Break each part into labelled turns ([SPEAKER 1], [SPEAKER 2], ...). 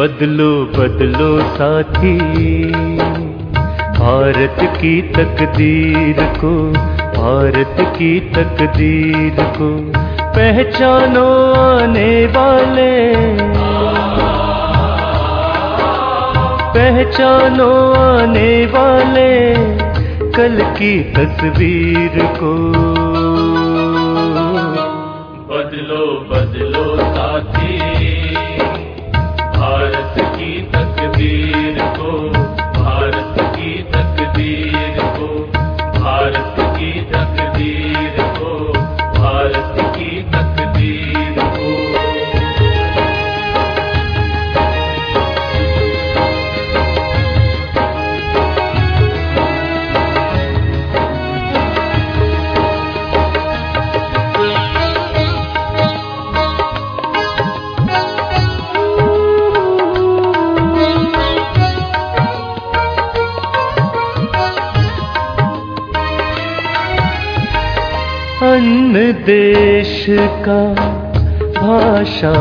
[SPEAKER 1] बदलो बदलो साथी। भारत की तकदीर को, भारत की तकदीर को पहचानो आने वाले। पहचानो आने वाले कल की तस्वीर को। अन्न देश का भाषा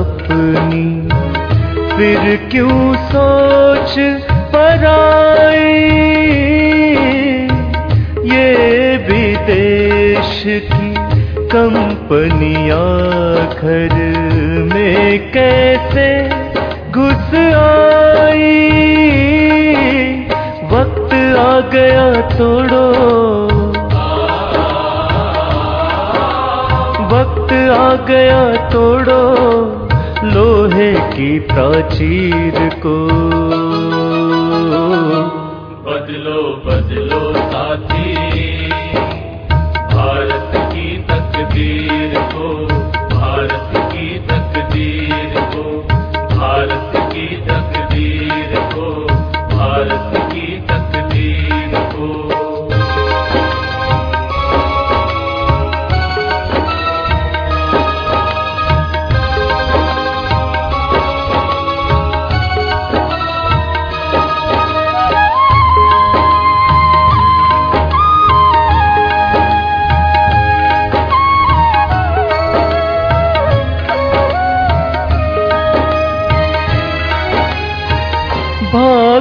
[SPEAKER 1] अपनी। फिर क्यों सोच पर आई ये विदेश की कंपनियाँ घर में कैसे घुस आई? वक्त आ गया, तोड़ो आ गया तोड़ो लोहे की प्राचीर को।
[SPEAKER 2] बदलो बदलो साथी भारत की तकदीर को।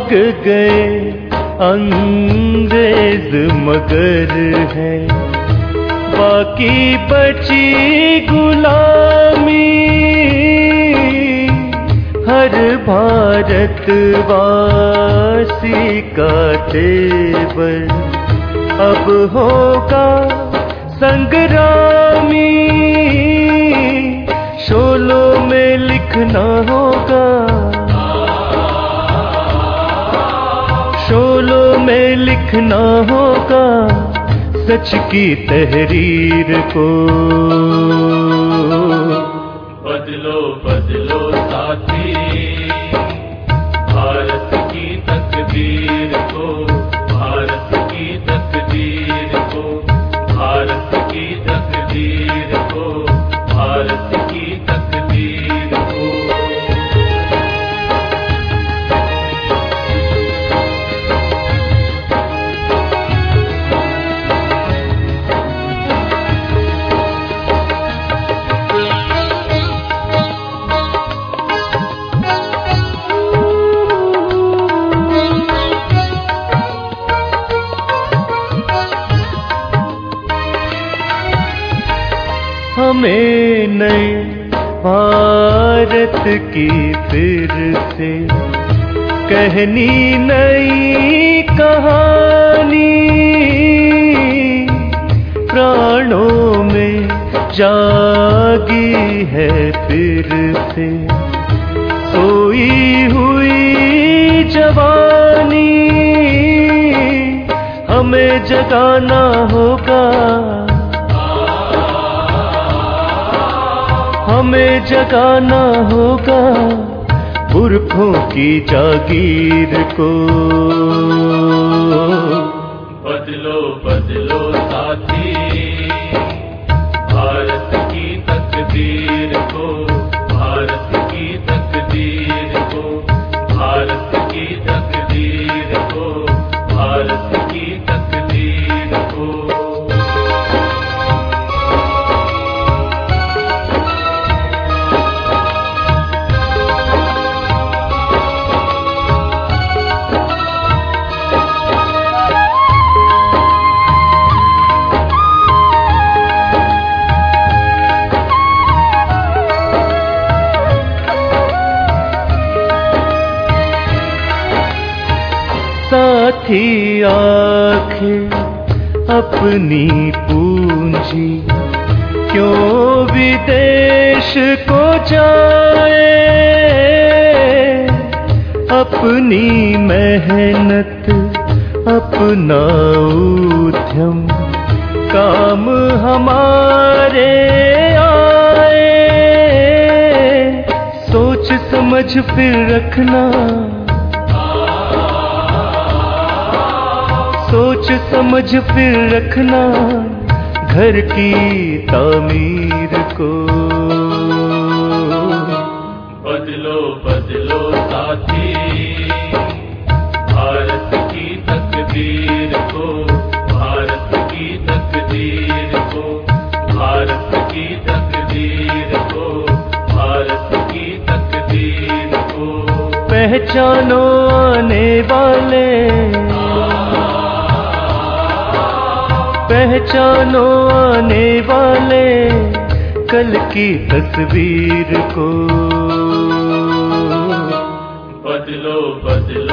[SPEAKER 1] भाग गए अंग्रेज़ मगर है। बाकी बची गुलामी, हर भारतवासी का तेवर अब होगा संग्रामी, शोलों में लिखना होगा। में लिखना होगा सच की तहरीर को।
[SPEAKER 2] बदलो बदलो। भारत की
[SPEAKER 1] फिर से। कहनी नई कहानी, प्राणों में जागी है फिर से। सोई हुई जवानी, हमें जगाना होगा हमें जगाना होगा पुरखों की जागीर को।
[SPEAKER 2] बदलो बदलो। साथी
[SPEAKER 1] आखिर अपनी पूंजी। क्यों विदेश को जाए? अपनी मेहनत, अपना उद्यम। काम हमारे आए। सोच समझ फिर रखना। सोच समझ फिर रखना घर की तामीर को।
[SPEAKER 2] बदलो बदलो साथी भारत की तकदीर को भारत की तकदीर को भारत की तकदीर को भारत की तकदीर को।
[SPEAKER 1] पहचानो आने वाले पहचानो आने वाले कल की तस्वीर को।
[SPEAKER 2] बदलो
[SPEAKER 1] बदलो।